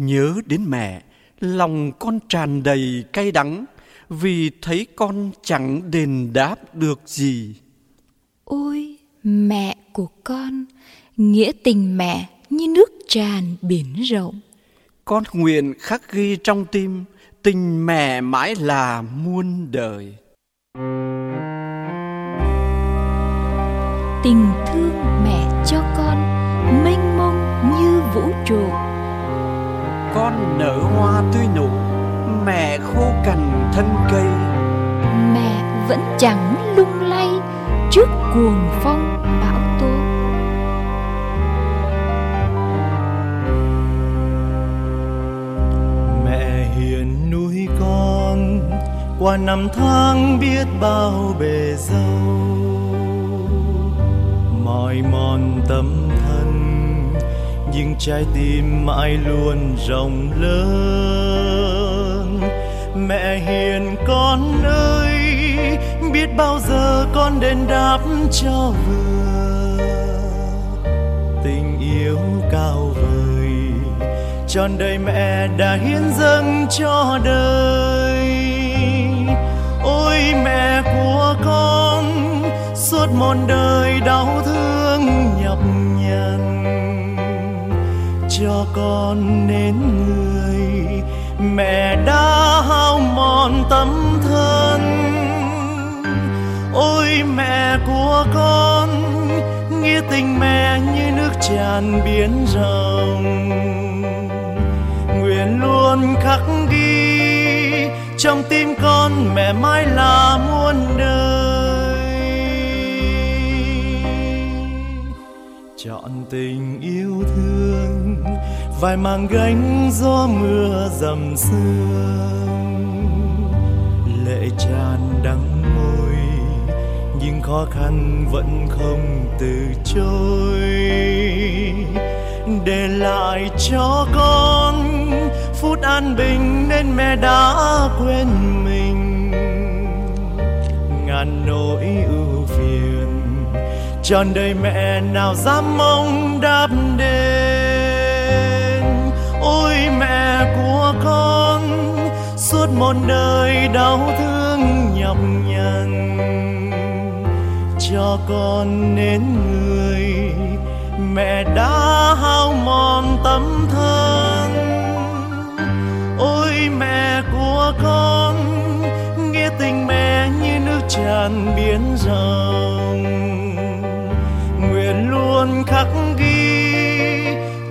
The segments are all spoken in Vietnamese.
Nhớ đến mẹ, lòng con tràn đầy cay đắng vì thấy con chẳng đền đáp được gì. Ôi, mẹ của con, nghĩa tình mẹ như nước tràn biển rộng. Con nguyện khắc ghi trong tim tình mẹ mãi là muôn đời. Tình thương mẹ Con nở hoa tươi nụ, mẹ khô cành thân cây. Mẹ vẫn chẳng lung lay trước cuồng phong bão tố. Mẹ hiền nuôi con qua năm tháng biết bao bề dâu mỏi mòn tâm nhưng trái tim mãi luôn rộng lớn. Mẹ hiền con ơi, biết bao giờ con đền đáp cho vừa tình yêu cao vời tròn đời mẹ đã hiến dâng cho đời. Ôi mẹ của con, suốt một đời đau thương nhọc nhằn cho con nên người. Mẹ đã hao mòn tâm thân. Ôi mẹ của con, nghĩa tình mẹ như nước tràn biển rộng nguyện luôn khắc ghi trong tim con mẹ mãi là muôn đời. Chọn tình yêu thương vai mang gánh gió mưa dầm sương. Lệ tràn đắng môi nhưng khó khăn vẫn không từ chối. Để lại cho con phút an bình nên mẹ đã quên tròn đời mẹ nào dám mong đáp đến ôi mẹ của con, suốt một đời đau thương nhọc nhằn, cho con nên người mẹ đã hao mòn tâm thân ôi mẹ của con nghĩa tình mẹ như nước tràn biển rộng.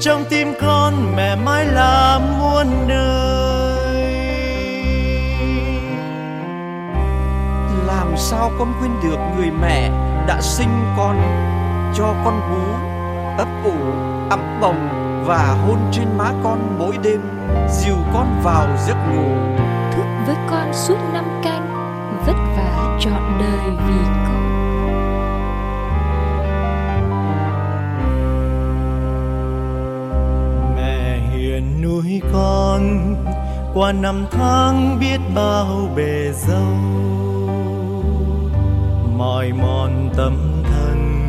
Trong tim con mẹ mãi là muôn đời Làm sao con quên được người mẹ đã sinh con cho con bú ấp ủ ấm bồng và hôn trên má con mỗi đêm dìu con vào giấc ngủ Thức với con suốt năm canh, vất vả trọn đời vì con. Mẹ nuôi con, qua năm tháng biết bao bề dâu. Mỏi mòn tâm thân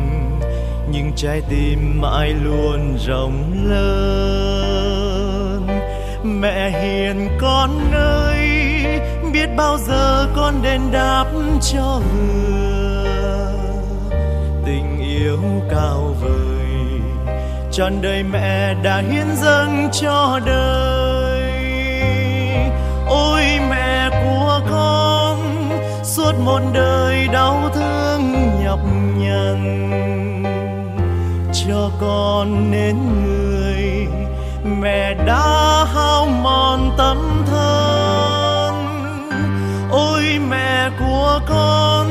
nhưng trái tim mãi luôn rộng lớn. Mẹ hiền con ơi, biết bao giờ con đền đáp cho vừa tình yêu cao vời trọn đời mẹ đã hiến dâng cho đời. Ôi mẹ của con, suốt một đời đau thương nhọc nhằn. Cho con nên người, mẹ đã hao mòn tâm thân ôi mẹ của con,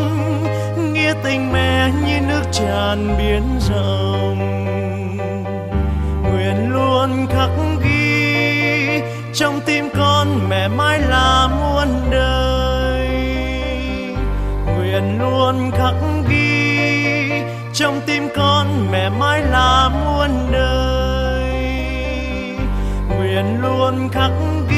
nghĩa tình mẹ như nước tràn biển rộng. Trong tim con mẹ mãi là muôn đời. Nguyện luôn khắc ghi trong tim con mẹ mãi là muôn đời. Nguyện luôn khắc ghi